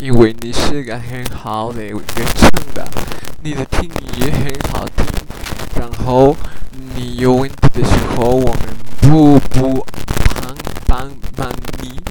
因为你是个很好的歌唱的，你的听力也很好听，然后你有问题的时候，我们不不帮帮帮你。